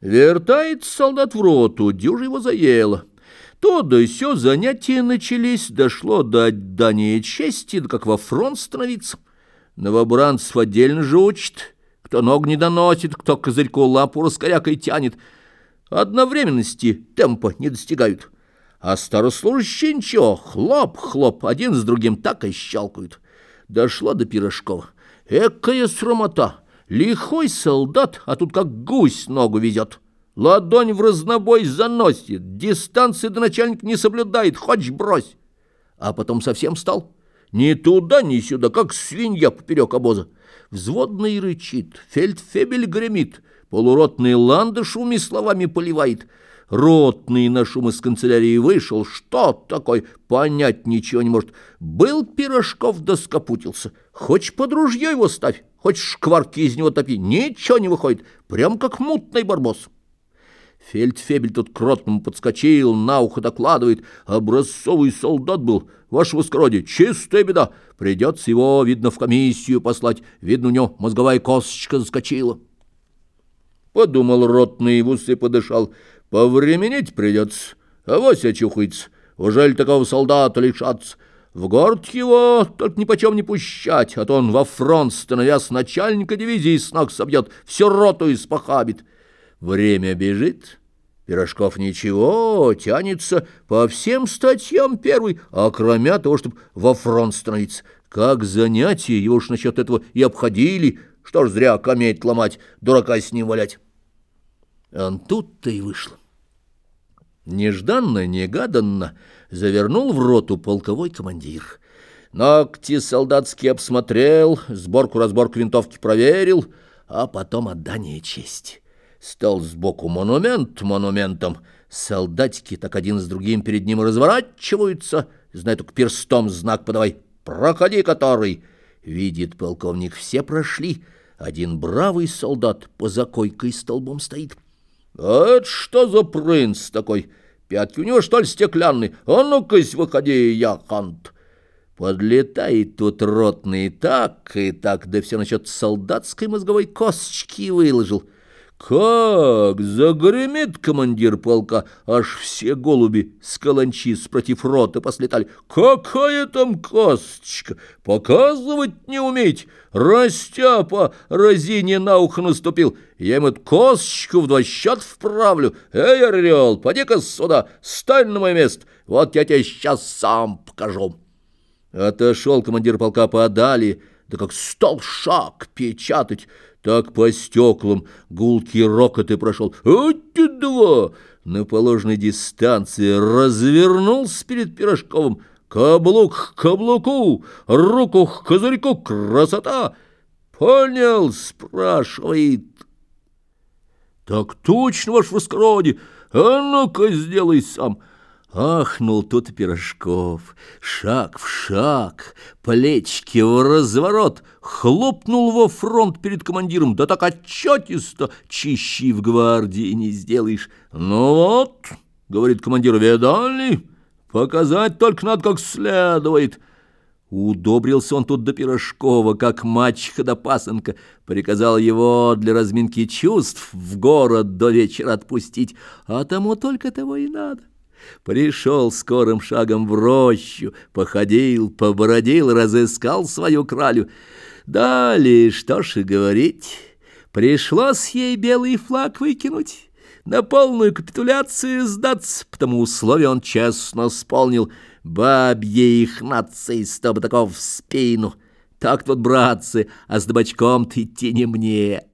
Вертается солдат в роту, дюжа его заело. То да сё занятия начались, дошло до отдания чести, да как во фронт становиться. Новобранцев отдельно же учат, кто ног не доносит, кто козырьку лапу раскорякой тянет. Одновременности темпа не достигают. А старослужащие ничего, хлоп-хлоп, один с другим так и щелкают. Дошло до Пирожкова. Экая срамота! Лихой солдат, а тут как гусь ногу везет. Ладонь в разнобой заносит, дистанции до начальника не соблюдает, хочешь брось. А потом совсем стал. Ни туда, ни сюда, как свинья поперек обоза. Взводный рычит, фельдфебель гремит, полуротный ландышевыми словами поливает. Ротный на шум из канцелярии вышел, что такое, понять ничего не может. Был Пирожков да скопутился, хоть под ружье его ставь. Хоть шкварки из него топи, ничего не выходит, прям как мутный барбос. Фельдфебель тут кротному подскочил, на ухо докладывает. Образцовый солдат был, ваше воскородие, чистая беда. Придется его, видно, в комиссию послать. Видно, у него мозговая косточка заскочила. Подумал ротный, в усы подышал. Повременить придется, авось очухается. Ужель такого солдата лишаться? В город его только ни почем не пущать, а то он во фронт, становясь начальника дивизии, с ног собьет, всю роту испохабит. Время бежит, Пирожков ничего, тянется по всем статьям первый, а кроме того, чтобы во фронт становиться. Как занятие, его уж насчет этого и обходили, что ж зря кометь ломать, дурака с ним валять. А тут-то и вышло. Нежданно-негаданно завернул в роту полковой командир. Ногти солдатские обсмотрел, сборку-разборку винтовки проверил, а потом отдание чести. Стал сбоку монумент монументом. Солдатики так один с другим перед ним разворачиваются. Знай только перстом знак подавай. «Проходи, который!» Видит полковник, все прошли. Один бравый солдат по закойкой столбом стоит. «А это что за принц такой? Пятки у него, что ли, стеклянные? А ну-кась, выходи, я хант!» Подлетает тут ротный так, и так, да все насчет солдатской мозговой косточки выложил. Как загремит командир полка, аж все голуби с каланчи спротив роты послетали. Какая там косточка? Показывать не уметь. Растяпа разине на ухо наступил. Я ему эту косточку в два счет вправлю. Эй, орел, поди-ка сюда, стань на мое место. Вот я тебе сейчас сам покажу. Отошел командир полка подали, да как стал шаг печатать, так по стеклам гулкий рокот и прошел. Эти два! На положенной дистанции развернулся перед Пирожковым. Каблук к каблуку, руку к козырьку, красота! Понял, спрашивает. Так точно, ваш воскородие, а ну-ка сделай сам. Ахнул тут Пирожков, шаг в шаг, плечки в разворот, хлопнул во фронт перед командиром, да так отчетисто, чищи в гвардии не сделаешь. Ну вот, говорит командир, видали? Показать только надо как следует. Удобрился он тут до Пирожкова, как мачеха до пасынка, приказал его для разминки чувств в город до вечера отпустить, а тому только того и надо. Пришел скорым шагом в рощу, походил, побородил, разыскал свою кралю. Далее, что ж и говорить, пришлось ей белый флаг выкинуть, на полную капитуляцию сдаться, потому условие он честно исполнил, бабье их нации, чтобы такого в спину. Так вот, братцы, а с табачком-то идти не мне».